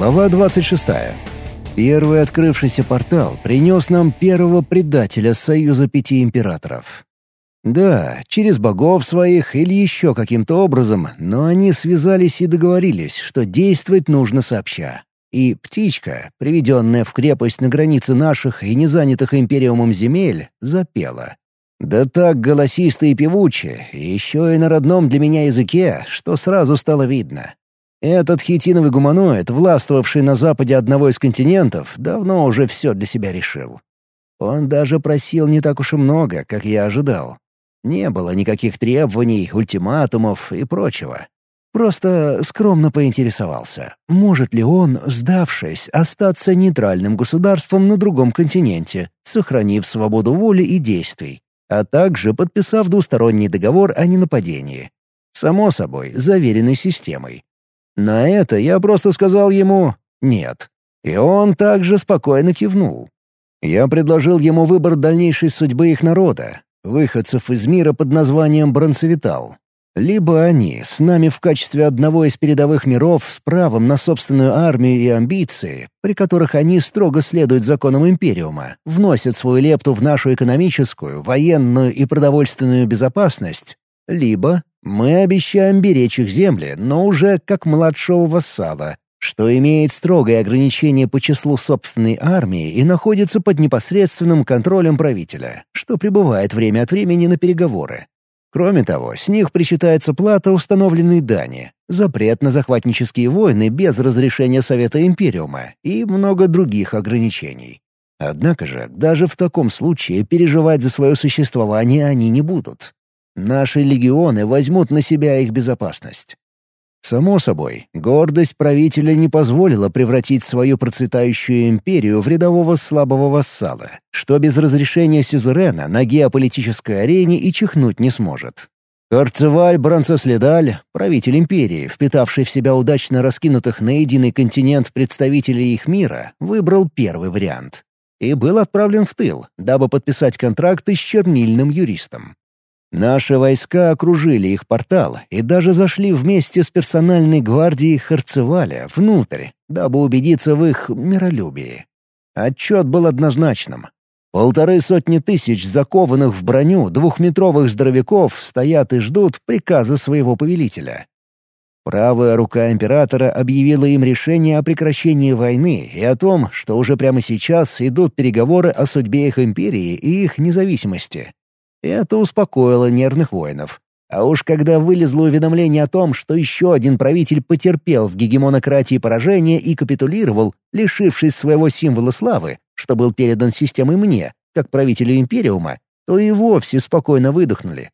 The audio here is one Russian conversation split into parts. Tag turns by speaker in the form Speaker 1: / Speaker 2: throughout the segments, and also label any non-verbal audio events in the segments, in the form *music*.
Speaker 1: Глава 26. Первый открывшийся портал принес нам первого предателя Союза Пяти Императоров. Да, через богов своих или еще каким-то образом, но они связались и договорились, что действовать нужно сообща. И птичка, приведенная в крепость на границе наших и незанятых Империумом земель, запела. Да так голосисто и певуче, еще и на родном для меня языке, что сразу стало видно. Этот хитиновый гуманоид, властвовавший на западе одного из континентов, давно уже все для себя решил. Он даже просил не так уж и много, как я ожидал. Не было никаких требований, ультиматумов и прочего. Просто скромно поинтересовался, может ли он, сдавшись, остаться нейтральным государством на другом континенте, сохранив свободу воли и действий, а также подписав двусторонний договор о ненападении. Само собой, заверенной системой. На это я просто сказал ему «нет». И он также спокойно кивнул. Я предложил ему выбор дальнейшей судьбы их народа, выходцев из мира под названием Бронцевитал, либо они с нами в качестве одного из передовых миров с правом на собственную армию и амбиции, при которых они строго следуют законам Империума, вносят свою лепту в нашу экономическую, военную и продовольственную безопасность, либо мы обещаем беречь их земли, но уже как младшего вассала, что имеет строгое ограничение по числу собственной армии и находится под непосредственным контролем правителя, что прибывает время от времени на переговоры. Кроме того, с них причитается плата установленной дани, запрет на захватнические войны без разрешения Совета Империума и много других ограничений. Однако же, даже в таком случае переживать за свое существование они не будут. Наши легионы возьмут на себя их безопасность. Само собой, гордость правителя не позволила превратить свою процветающую империю в рядового слабого вассала, что без разрешения сюзерена на геополитической арене и чихнуть не сможет. Карцеваль Бранцеследаль, правитель империи, впитавший в себя удачно раскинутых на единый континент представителей их мира, выбрал первый вариант. И был отправлен в тыл, дабы подписать контракты с чернильным юристом. Наши войска окружили их портал и даже зашли вместе с персональной гвардией Харцеваля внутрь, дабы убедиться в их миролюбии. Отчет был однозначным. Полторы сотни тысяч закованных в броню двухметровых здоровяков стоят и ждут приказа своего повелителя. Правая рука императора объявила им решение о прекращении войны и о том, что уже прямо сейчас идут переговоры о судьбе их империи и их независимости. Это успокоило нервных воинов. А уж когда вылезло уведомление о том, что еще один правитель потерпел в гегемонократии поражение и капитулировал, лишившись своего символа славы, что был передан системой мне, как правителю Империума, то и вовсе спокойно выдохнули.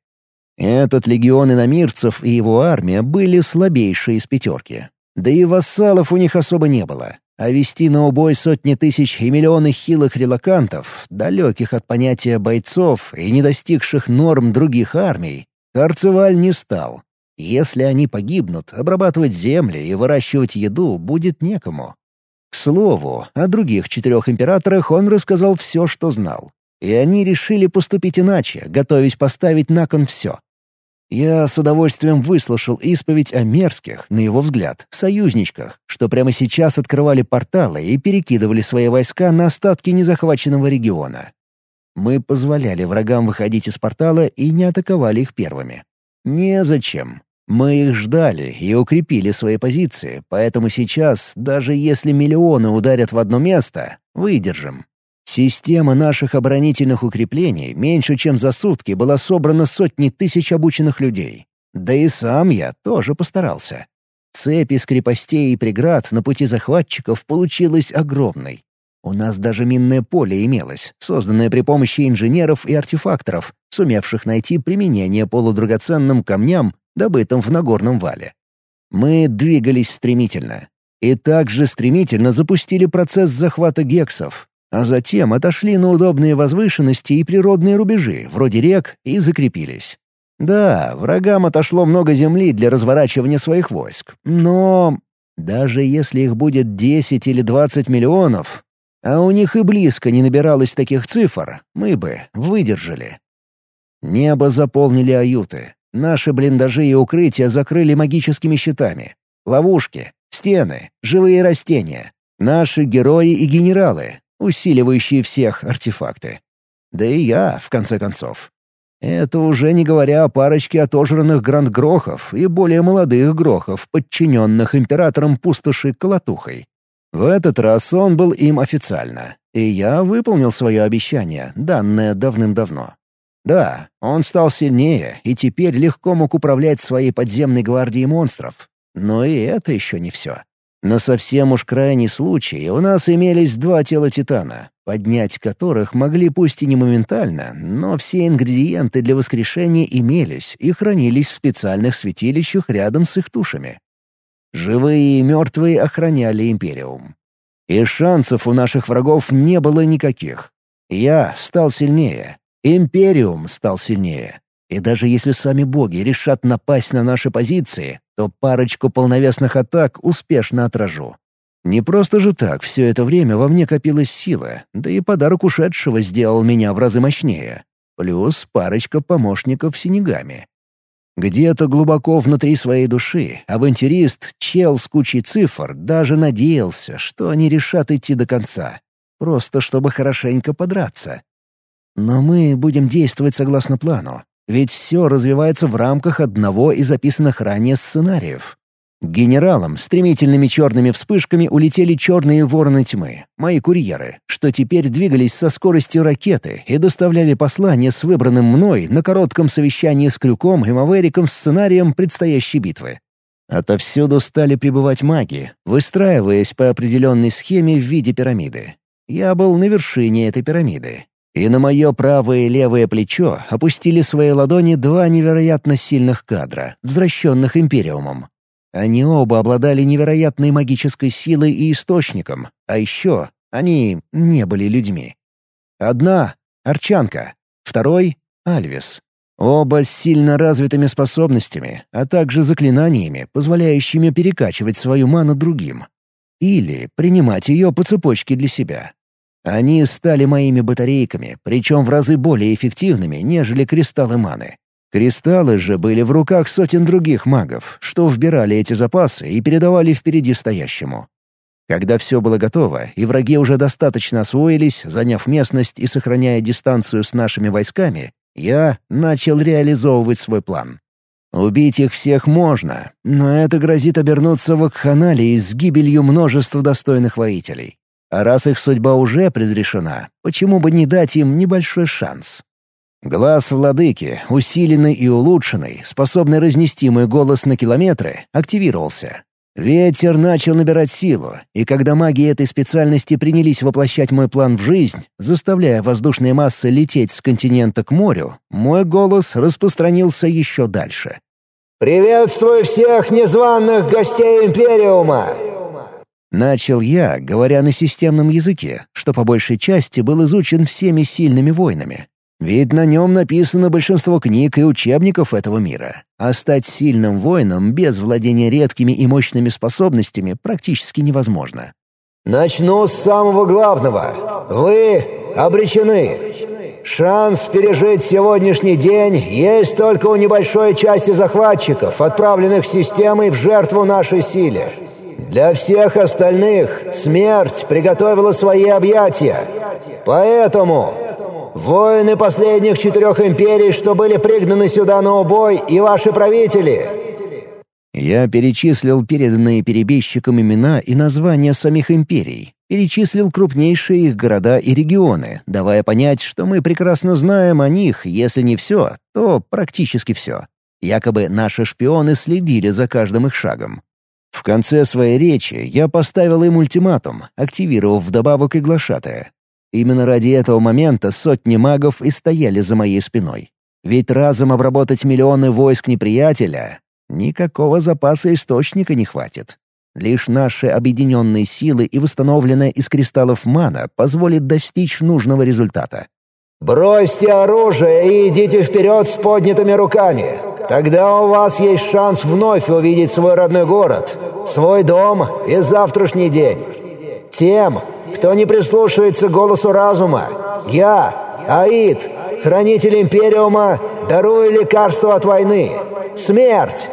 Speaker 1: Этот легион иномирцев и его армия были слабейшие из пятерки. Да и вассалов у них особо не было. А вести на убой сотни тысяч и миллионы хилых релакантов, далеких от понятия бойцов и не достигших норм других армий, Карцеваль не стал. Если они погибнут, обрабатывать земли и выращивать еду будет некому. К слову, о других четырех императорах он рассказал все, что знал. И они решили поступить иначе, готовясь поставить на кон все. Я с удовольствием выслушал исповедь о мерзких, на его взгляд, союзничках, что прямо сейчас открывали порталы и перекидывали свои войска на остатки незахваченного региона. Мы позволяли врагам выходить из портала и не атаковали их первыми. Незачем. Мы их ждали и укрепили свои позиции, поэтому сейчас, даже если миллионы ударят в одно место, выдержим. Система наших оборонительных укреплений меньше чем за сутки была собрана сотни тысяч обученных людей. Да и сам я тоже постарался. Цепь из крепостей и преград на пути захватчиков получилась огромной. У нас даже минное поле имелось, созданное при помощи инженеров и артефакторов, сумевших найти применение полудрагоценным камням, добытым в Нагорном вале. Мы двигались стремительно. И также стремительно запустили процесс захвата гексов, а затем отошли на удобные возвышенности и природные рубежи, вроде рек, и закрепились. Да, врагам отошло много земли для разворачивания своих войск, но даже если их будет 10 или 20 миллионов, а у них и близко не набиралось таких цифр, мы бы выдержали. Небо заполнили аюты. Наши блиндажи и укрытия закрыли магическими щитами. Ловушки, стены, живые растения, наши герои и генералы, усиливающие всех артефакты. Да и я, в конце концов. Это уже не говоря о парочке отожранных гранд-грохов и более молодых грохов, подчиненных императором пустоши Колотухой. В этот раз он был им официально, и я выполнил свое обещание, данное давным-давно. Да, он стал сильнее и теперь легко мог управлять своей подземной гвардией монстров. Но и это еще не все. На совсем уж крайний случай у нас имелись два тела Титана, поднять которых могли пусть и не моментально, но все ингредиенты для воскрешения имелись и хранились в специальных святилищах рядом с их тушами. Живые и мертвые охраняли Империум. И шансов у наших врагов не было никаких. Я стал сильнее, Империум стал сильнее. И даже если сами боги решат напасть на наши позиции, то парочку полновесных атак успешно отражу. Не просто же так все это время во мне копилась сила, да и подарок ушедшего сделал меня в разы мощнее. Плюс парочка помощников синегами. Где-то глубоко внутри своей души авантюрист, чел с кучей цифр, даже надеялся, что они решат идти до конца. Просто чтобы хорошенько подраться. Но мы будем действовать согласно плану, ведь все развивается в рамках одного из записанных ранее сценариев. Генералам стремительными черными вспышками улетели черные вороны тьмы, мои курьеры, что теперь двигались со скоростью ракеты и доставляли послание с выбранным мной на коротком совещании с Крюком и Мавериком сценарием предстоящей битвы. Отовсюду стали прибывать маги, выстраиваясь по определенной схеме в виде пирамиды. Я был на вершине этой пирамиды, и на мое правое и левое плечо опустили свои ладони два невероятно сильных кадра, возвращенных Империумом. Они оба обладали невероятной магической силой и источником, а еще они не были людьми. Одна — Арчанка, второй — Альвис. Оба с сильно развитыми способностями, а также заклинаниями, позволяющими перекачивать свою ману другим. Или принимать ее по цепочке для себя. Они стали моими батарейками, причем в разы более эффективными, нежели кристаллы маны. Кристаллы же были в руках сотен других магов, что вбирали эти запасы и передавали впереди стоящему. Когда все было готово, и враги уже достаточно освоились, заняв местность и сохраняя дистанцию с нашими войсками, я начал реализовывать свой план. Убить их всех можно, но это грозит обернуться в акханалии с гибелью множества достойных воителей. А раз их судьба уже предрешена, почему бы не дать им небольшой шанс? Глаз владыки, усиленный и улучшенный, способный разнести мой голос на километры, активировался. Ветер начал набирать силу, и когда маги этой специальности принялись воплощать мой план в жизнь, заставляя воздушные массы лететь с континента к морю, мой голос распространился еще дальше.
Speaker 2: «Приветствую всех незваных гостей Империума!
Speaker 1: Начал я, говоря на системном языке, что по большей части был изучен всеми сильными воинами. Ведь на нем написано большинство книг и учебников этого мира. А стать сильным воином без владения редкими и мощными способностями практически невозможно.
Speaker 2: «Начну с самого главного. Вы обречены. Шанс пережить сегодняшний день есть только у небольшой части захватчиков, отправленных системой в жертву нашей силе. Для всех остальных смерть приготовила свои объятия. Поэтому воины последних четырех империй, что были пригнаны сюда на убой, и ваши правители...»
Speaker 1: Я перечислил переданные перебежчикам имена и названия самих империй. Перечислил крупнейшие их города и регионы, давая понять, что мы прекрасно знаем о них, если не все, то практически все. Якобы наши шпионы следили за каждым их шагом. В конце своей речи я поставил им ультиматум, активировав вдобавок и глашатая. Именно ради этого момента сотни магов и стояли за моей спиной. Ведь разом обработать миллионы войск неприятеля — никакого запаса источника не хватит. Лишь наши объединенные силы и восстановленная из кристаллов мана позволит достичь нужного результата.
Speaker 2: «Бросьте оружие и идите вперед с поднятыми руками. Тогда у вас есть шанс вновь увидеть свой родной город, свой дом и завтрашний день. Тем, кто не прислушается к голосу разума, я, Аид, хранитель Империума, дарую лекарство от войны. Смерть!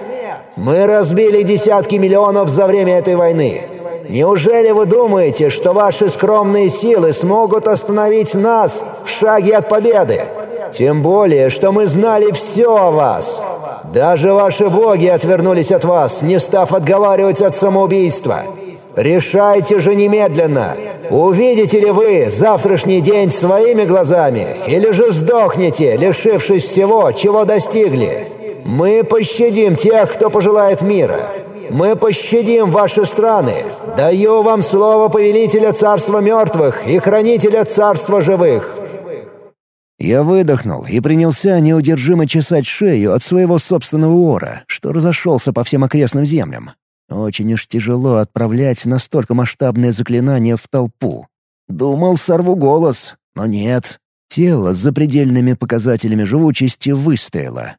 Speaker 2: Мы разбили десятки миллионов за время этой войны. Неужели вы думаете, что ваши скромные силы смогут остановить нас в шаге от победы? Тем более, что мы знали все о вас. Даже ваши боги отвернулись от вас, не став отговаривать от самоубийства. Решайте же немедленно, увидите ли вы завтрашний день своими глазами, или же сдохнете, лишившись всего, чего достигли. Мы пощадим тех, кто пожелает мира. Мы пощадим ваши страны. Даю вам слово повелителя царства мертвых и хранителя царства живых».
Speaker 1: Я выдохнул и принялся неудержимо чесать шею от своего собственного ора, что разошелся по всем окрестным землям. Очень уж тяжело отправлять настолько масштабное заклинание в толпу. Думал, сорву голос, но нет. Тело с запредельными показателями живучести выстояло.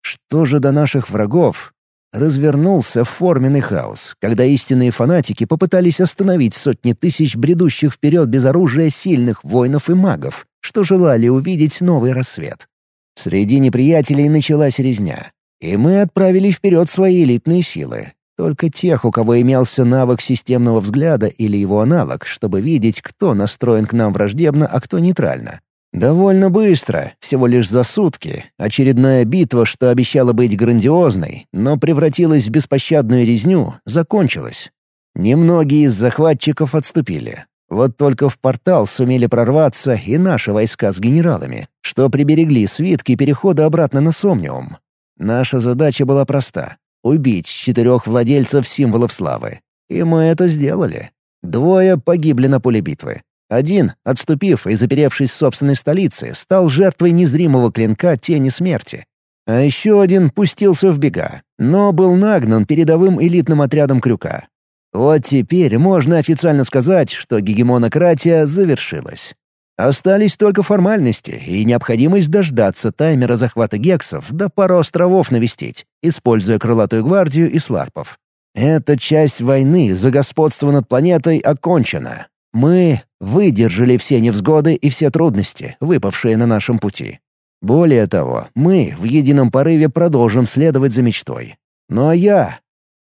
Speaker 1: Что же до наших врагов? Развернулся форменный хаос, когда истинные фанатики попытались остановить сотни тысяч бредущих вперед без оружия сильных воинов и магов, что желали увидеть новый рассвет. Среди неприятелей началась резня, и мы отправили вперед свои элитные силы. Только тех, у кого имелся навык системного взгляда или его аналог, чтобы видеть, кто настроен к нам враждебно, а кто нейтрально. Довольно быстро, всего лишь за сутки, очередная битва, что обещала быть грандиозной, но превратилась в беспощадную резню, закончилась. Немногие из захватчиков отступили. Вот только в портал сумели прорваться и наши войска с генералами, что приберегли свитки перехода обратно на Сомниум. Наша задача была проста — убить четырех владельцев символов славы. И мы это сделали. Двое погибли на поле битвы. Один, отступив и заперевшись в собственной столице, стал жертвой незримого клинка тени смерти. А еще один пустился в бега, но был нагнан передовым элитным отрядом Крюка. Вот теперь можно официально сказать, что гегемонократия завершилась. Остались только формальности и необходимость дождаться таймера захвата гексов да пару островов навестить, используя крылатую гвардию и сларпов. Эта часть войны за господство над планетой окончена. Мы выдержали все невзгоды и все трудности, выпавшие на нашем пути. Более того, мы в едином порыве продолжим следовать за мечтой. Ну а я...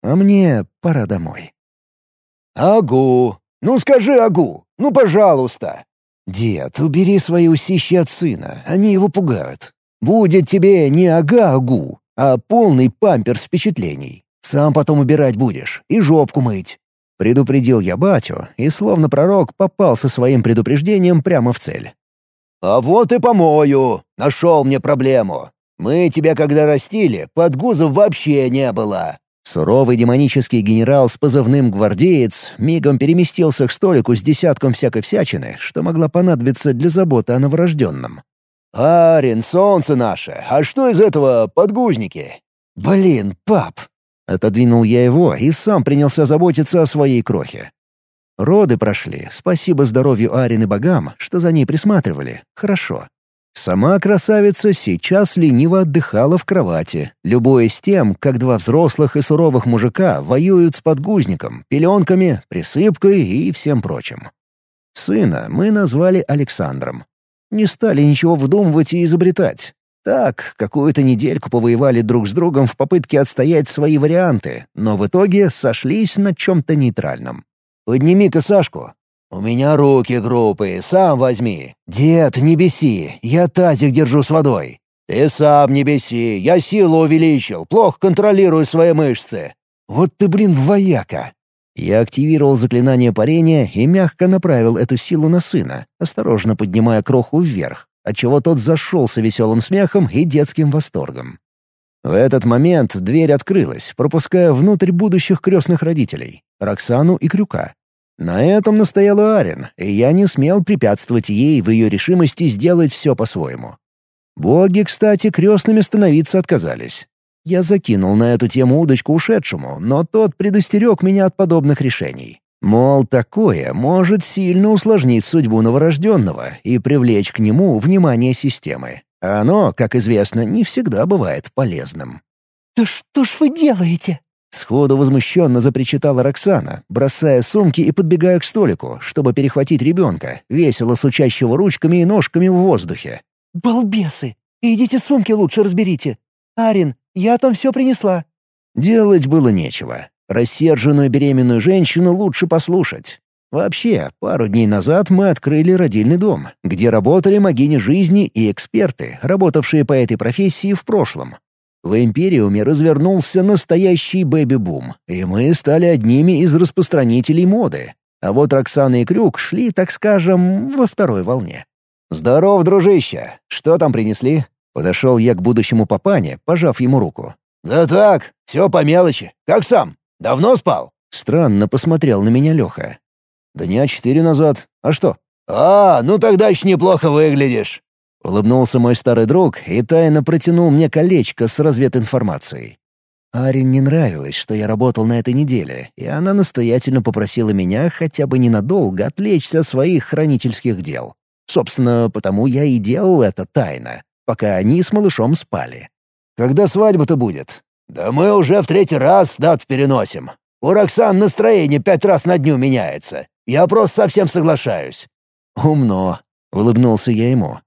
Speaker 1: А мне пора домой.
Speaker 2: «Агу! Ну скажи Агу! Ну, пожалуйста!»
Speaker 1: «Дед, убери свои усищи от сына, они его пугают. Будет тебе не ага-агу, а полный памперс впечатлений. Сам потом убирать будешь и жопку мыть. Предупредил я батю, и словно пророк попал со своим предупреждением прямо в цель.
Speaker 2: «А вот и помою! Нашел мне проблему! Мы тебя когда растили, подгузов вообще не было!»
Speaker 1: Суровый демонический генерал с позывным «Гвардеец» мигом переместился к столику с десятком всякой всячины, что могла понадобиться для заботы о новорожденном.
Speaker 2: «Арин, солнце наше, а что из этого подгузники?»
Speaker 1: «Блин, пап, Отодвинул я его и сам принялся заботиться о своей крохе. Роды прошли, спасибо здоровью Арин и богам, что за ней присматривали. Хорошо. Сама красавица сейчас лениво отдыхала в кровати, любуясь тем, как два взрослых и суровых мужика воюют с подгузником, пеленками, присыпкой и всем прочим. Сына мы назвали Александром. Не стали ничего вдумывать и изобретать. Так, какую-то недельку повоевали друг с другом в попытке отстоять свои варианты, но в итоге сошлись на чем-то нейтральном. «Подними-ка Сашку». «У меня руки группы, сам возьми». «Дед, не беси, я тазик держу с водой».
Speaker 2: «Ты сам не беси, я силу увеличил, плохо контролирую свои мышцы».
Speaker 1: «Вот ты, блин, вояка!» Я активировал заклинание парения и мягко направил эту силу на сына, осторожно поднимая кроху вверх отчего тот зашелся веселым смехом и детским восторгом. В этот момент дверь открылась, пропуская внутрь будущих крестных родителей — Роксану и Крюка. На этом настояла Арен, и я не смел препятствовать ей в ее решимости сделать все по-своему. Боги, кстати, крестными становиться отказались. Я закинул на эту тему удочку ушедшему, но тот предостерег меня от подобных решений. Мол, такое может сильно усложнить судьбу новорожденного и привлечь к нему внимание системы. А оно, как известно, не всегда бывает полезным.
Speaker 3: «Да что ж вы делаете?»
Speaker 1: Сходу возмущенно запричитала Роксана, бросая сумки и подбегая к столику, чтобы перехватить ребенка, весело сучащего ручками и ножками в воздухе.
Speaker 3: «Балбесы! Идите сумки лучше разберите. Арин, я там все принесла».
Speaker 1: Делать было нечего. Рассерженную беременную женщину лучше послушать. Вообще, пару дней назад мы открыли родильный дом, где работали магини жизни и эксперты, работавшие по этой профессии в прошлом. В Империуме развернулся настоящий бэби-бум, и мы стали одними из распространителей моды. А вот Роксана и Крюк шли, так скажем, во второй волне. «Здоров, дружище! Что там принесли?» Подошел я к будущему папане, пожав ему руку.
Speaker 2: «Да так, все по мелочи. Как сам? Давно спал?»
Speaker 1: Странно посмотрел на меня Леха. «Дня четыре назад. А что?»
Speaker 2: «А, ну тогда еще неплохо выглядишь».
Speaker 1: Улыбнулся мой старый друг и тайно протянул мне колечко с развединформацией. Арин не нравилось, что я работал на этой неделе, и она настоятельно попросила меня хотя бы ненадолго отвлечься от своих хранительских дел. Собственно, потому я и делал это тайно, пока они с малышом спали.
Speaker 2: Когда свадьба-то будет?» «Да мы уже в третий раз дат переносим. У Роксан настроение пять раз на дню меняется. Я просто совсем соглашаюсь».
Speaker 1: «Умно», — улыбнулся я ему.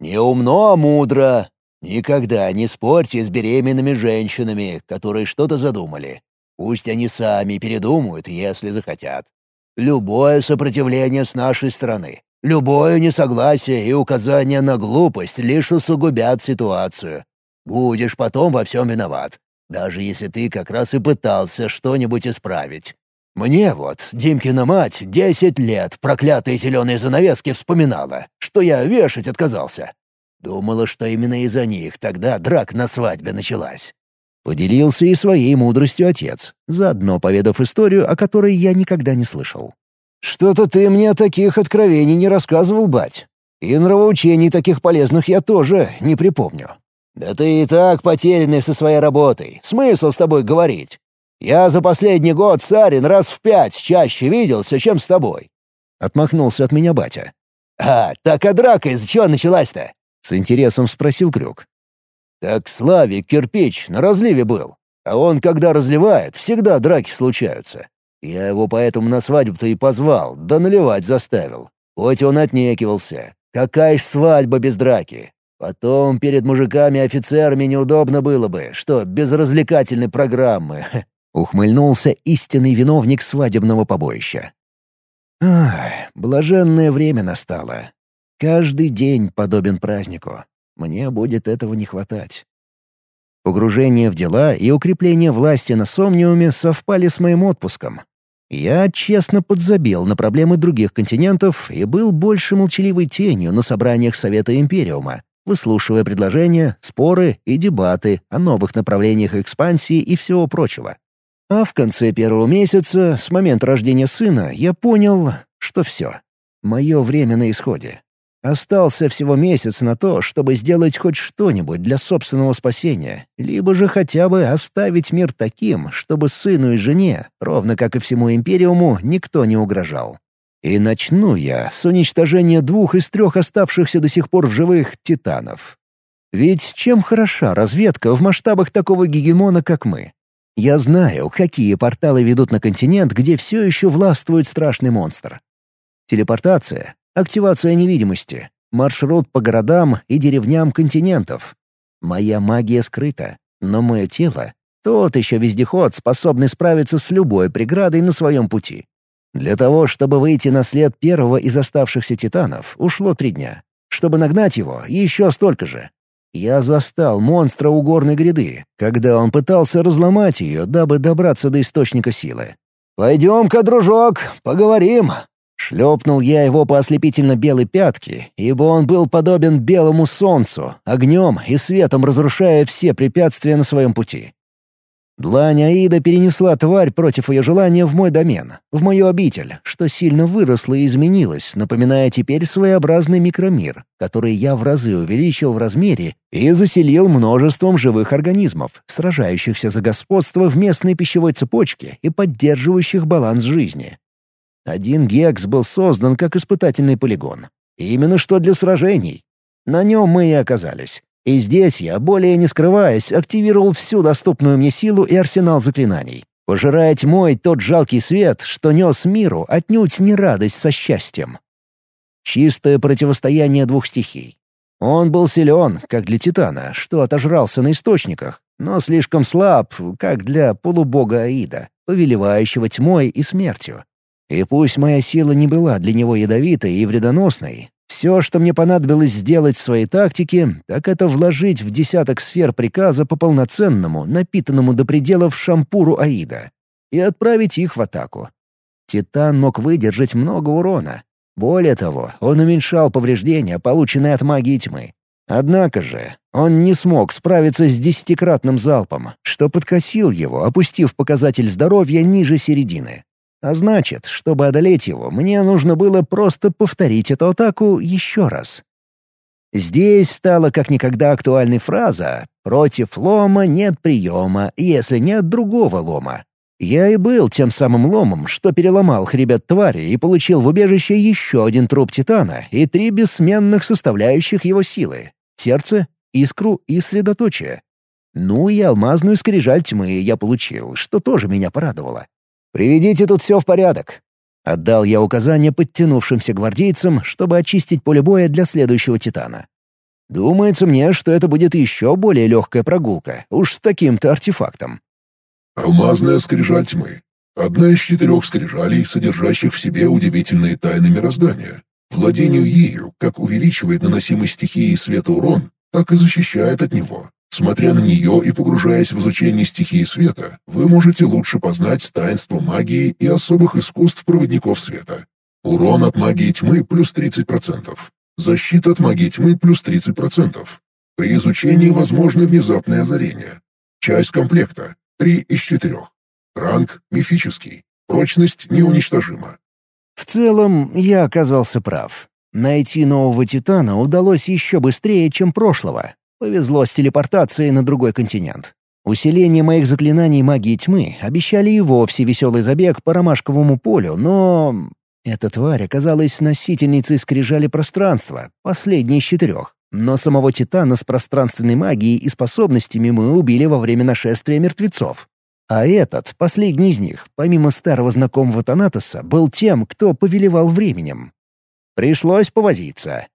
Speaker 2: «Не умно, а мудро. Никогда не спорьте с беременными женщинами, которые что-то задумали. Пусть они сами передумают, если захотят. Любое сопротивление с нашей стороны, любое несогласие и указание на глупость лишь усугубят ситуацию. Будешь потом во всем виноват, даже если ты как раз и пытался что-нибудь исправить. Мне вот, Димкина мать, десять лет проклятые зеленые занавески вспоминала, что я вешать отказался. Думала, что именно из-за них тогда драк на свадьбе началась.
Speaker 1: Поделился и своей мудростью отец, заодно поведав историю, о которой я никогда не слышал. «Что-то ты мне таких откровений не рассказывал, бать. И нравоучений таких полезных я тоже не припомню.
Speaker 2: «Да ты и так потерянный со своей работой. Смысл с тобой говорить? Я за последний год Сарин раз в пять чаще виделся, чем с тобой».
Speaker 1: Отмахнулся от меня батя.
Speaker 2: «А, так а драка из-за чего началась-то?»
Speaker 1: С интересом спросил Крюк.
Speaker 2: «Так Славик кирпич на разливе был. А он, когда разливает, всегда драки случаются. Я его поэтому на свадьбу-то и позвал, да наливать заставил. Хоть он отнекивался. Какая ж свадьба без драки? Потом перед мужиками-офицерами неудобно было бы, что без развлекательной программы. *laughs*
Speaker 1: Ухмыльнулся истинный виновник свадебного побоища. Ах, блаженное время настало. Каждый день подобен празднику. Мне будет этого не хватать. Погружение в дела и укрепление власти на Сомниуме совпали с моим отпуском. Я честно подзабил на проблемы других континентов и был больше молчаливой тенью на собраниях Совета Империума, выслушивая предложения, споры и дебаты о новых направлениях экспансии и всего прочего. А в конце первого месяца, с момента рождения сына, я понял, что все. Мое время на исходе. Остался всего месяц на то, чтобы сделать хоть что-нибудь для собственного спасения, либо же хотя бы оставить мир таким, чтобы сыну и жене, ровно как и всему Империуму, никто не угрожал. И начну я с уничтожения двух из трех оставшихся до сих пор в живых титанов. Ведь чем хороша разведка в масштабах такого гегемона, как мы? Я знаю, какие порталы ведут на континент, где все еще властвует страшный монстр. Телепортация, активация невидимости, маршрут по городам и деревням континентов. Моя магия скрыта, но мое тело — тот еще вездеход, способный справиться с любой преградой на своем пути. Для того, чтобы выйти на след первого из оставшихся титанов, ушло три дня. Чтобы нагнать его, еще столько же. Я застал монстра у горной гряды, когда он пытался разломать ее, дабы добраться до источника силы.
Speaker 2: «Пойдем-ка, дружок, поговорим!»
Speaker 1: Шлепнул я его по ослепительно белой пятке, ибо он был подобен белому солнцу, огнем и светом разрушая все препятствия на своем пути. Длань Аида перенесла тварь против ее желания в мой домен, в мою обитель, что сильно выросло и изменилось, напоминая теперь своеобразный микромир, который я в разы увеличил в размере и заселил множеством живых организмов, сражающихся за господство в местной пищевой цепочке и поддерживающих баланс жизни. Один гекс был создан как испытательный полигон. Именно что для сражений. На нем мы и оказались. И здесь я, более не скрываясь, активировал всю доступную мне силу и арсенал заклинаний, пожирая тьмой тот жалкий свет, что нес миру отнюдь не радость со счастьем. Чистое противостояние двух стихий. Он был силен, как для Титана, что отожрался на источниках, но слишком слаб, как для полубога Аида, повелевающего тьмой и смертью. И пусть моя сила не была для него ядовитой и вредоносной, все, что мне понадобилось сделать в своей тактике, так это вложить в десяток сфер приказа по полноценному, напитанному до пределов шампуру Аида, и отправить их в атаку. Титан мог выдержать много урона. Более того, он уменьшал повреждения, полученные от магии тьмы. Однако же, он не смог справиться с десятикратным залпом, что подкосил его, опустив показатель здоровья ниже середины. А значит, чтобы одолеть его, мне нужно было просто повторить эту атаку еще раз. Здесь стала как никогда актуальной фраза «Против лома нет приема, если нет другого лома». Я и был тем самым ломом, что переломал хребет твари и получил в убежище еще один труп Титана и три бессменных составляющих его силы — сердце, искру и средоточие. Ну и алмазную скрижаль тьмы я получил, что тоже меня порадовало. «Приведите тут все в порядок», — отдал я указание подтянувшимся гвардейцам, чтобы очистить поле боя для следующего Титана. Думается мне, что это будет еще более легкая прогулка, уж с таким-то артефактом.
Speaker 4: Алмазная скрижаль тьмы. Одна из четырех скрижалей, содержащих в себе удивительные тайны мироздания. Владению ею как увеличивает наносимый стихии света урон, так и защищает от него. Смотря на нее и погружаясь в изучение стихии света, вы можете лучше познать таинство магии и особых искусств проводников света. Урон от магии тьмы плюс 30%. Защита от магии тьмы плюс 30%. При изучении возможно внезапное озарение. Часть комплекта. 3 из 4. Ранг мифический. Прочность неуничтожима.
Speaker 1: В целом, я оказался прав. Найти нового Титана удалось еще быстрее, чем прошлого, Повезло с телепортацией на другой континент. Усиление моих заклинаний магии тьмы обещали и вовсе веселый забег по ромашковому полю, но... Эта тварь оказалась носительницей скрижали пространства, последней из четырех. Но самого Титана с пространственной магией и способностями мы убили во время нашествия мертвецов. А этот, последний из них, помимо старого знакомого Танатоса, был тем, кто повелевал временем. Пришлось повозиться.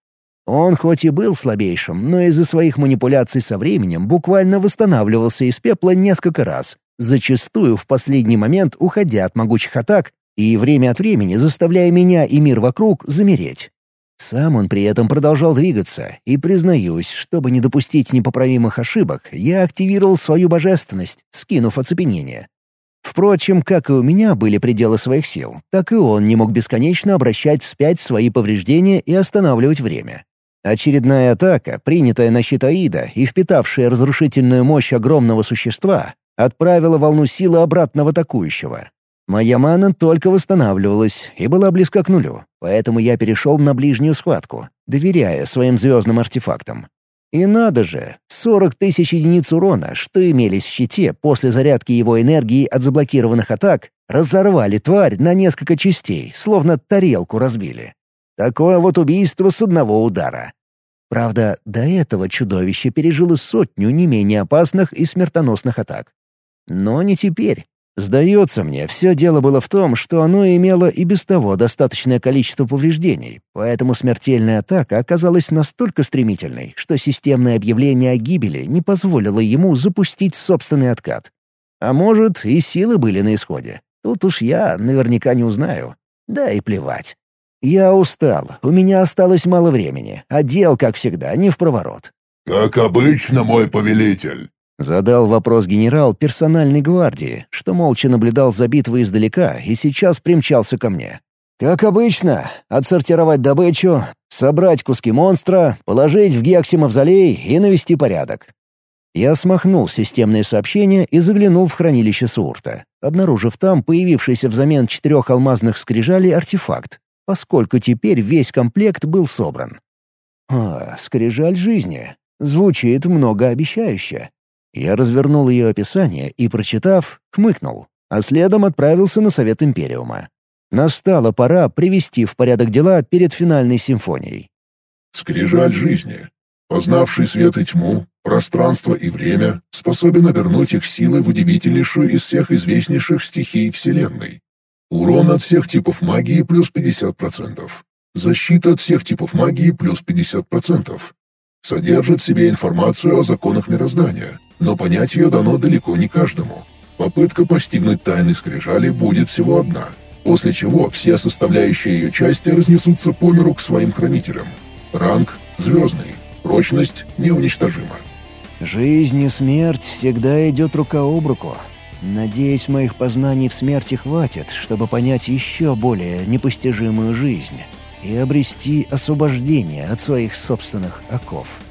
Speaker 1: Он хоть и был слабейшим, но из-за своих манипуляций со временем буквально восстанавливался из пепла несколько раз, зачастую в последний момент уходя от могучих атак и время от времени заставляя меня и мир вокруг замереть. Сам он при этом продолжал двигаться, и, признаюсь, чтобы не допустить непоправимых ошибок, я активировал свою божественность, скинув оцепенение. Впрочем, как и у меня были пределы своих сил, так и он не мог бесконечно обращать вспять свои повреждения и останавливать время. Очередная атака, принятая на щит Аида и впитавшая разрушительную мощь огромного существа, отправила волну силы обратно в атакующего. Моя мана только восстанавливалась и была близка к нулю, поэтому я перешел на ближнюю схватку, доверяя своим звездным артефактам. И надо же, 40 тысяч единиц урона, что имелись в щите после зарядки его энергии от заблокированных атак, разорвали тварь на несколько частей, словно тарелку разбили. Такое вот убийство с одного удара. Правда, до этого чудовище пережило сотню не менее опасных и смертоносных атак. Но не теперь. Сдается мне, все дело было в том, что оно имело и без того достаточное количество повреждений, поэтому смертельная атака оказалась настолько стремительной, что системное объявление о гибели не позволило ему запустить собственный откат. А может, и силы были на исходе. Тут уж я наверняка не узнаю. Да и плевать. «Я устал, у меня осталось мало времени, а дел, как всегда, не в проворот».
Speaker 4: «Как обычно, мой повелитель», —
Speaker 1: задал вопрос генерал персональной гвардии, что молча наблюдал за битвой издалека и сейчас примчался ко мне. «Как обычно, отсортировать добычу, собрать куски монстра, положить в гексимавзолей и навести порядок». Я смахнул системные сообщения и заглянул в хранилище Сурта, обнаружив там появившийся взамен четырех алмазных скрижалей артефакт, поскольку теперь весь комплект был собран. А, скрижаль жизни. Звучит многообещающе. Я развернул ее описание и, прочитав, хмыкнул, а следом отправился на Совет Империума. Настала пора привести в порядок дела перед финальной симфонией.
Speaker 4: «Скрижаль жизни. Познавший свет и тьму, пространство и время, способен обернуть их силы в удивительнейшую из всех известнейших стихий Вселенной. Урон от всех типов магии плюс 50%. Защита от всех типов магии плюс 50%. Содержит в себе информацию о законах мироздания, но понять ее дано далеко не каждому. Попытка постигнуть тайны скрижали будет всего одна, после чего все составляющие ее части разнесутся по миру к своим хранителям. Ранг – звездный, прочность неуничтожима.
Speaker 1: Жизнь и смерть всегда идет рука об руку. Надеюсь, моих познаний в смерти хватит, чтобы понять еще более непостижимую жизнь и обрести освобождение от своих собственных оков.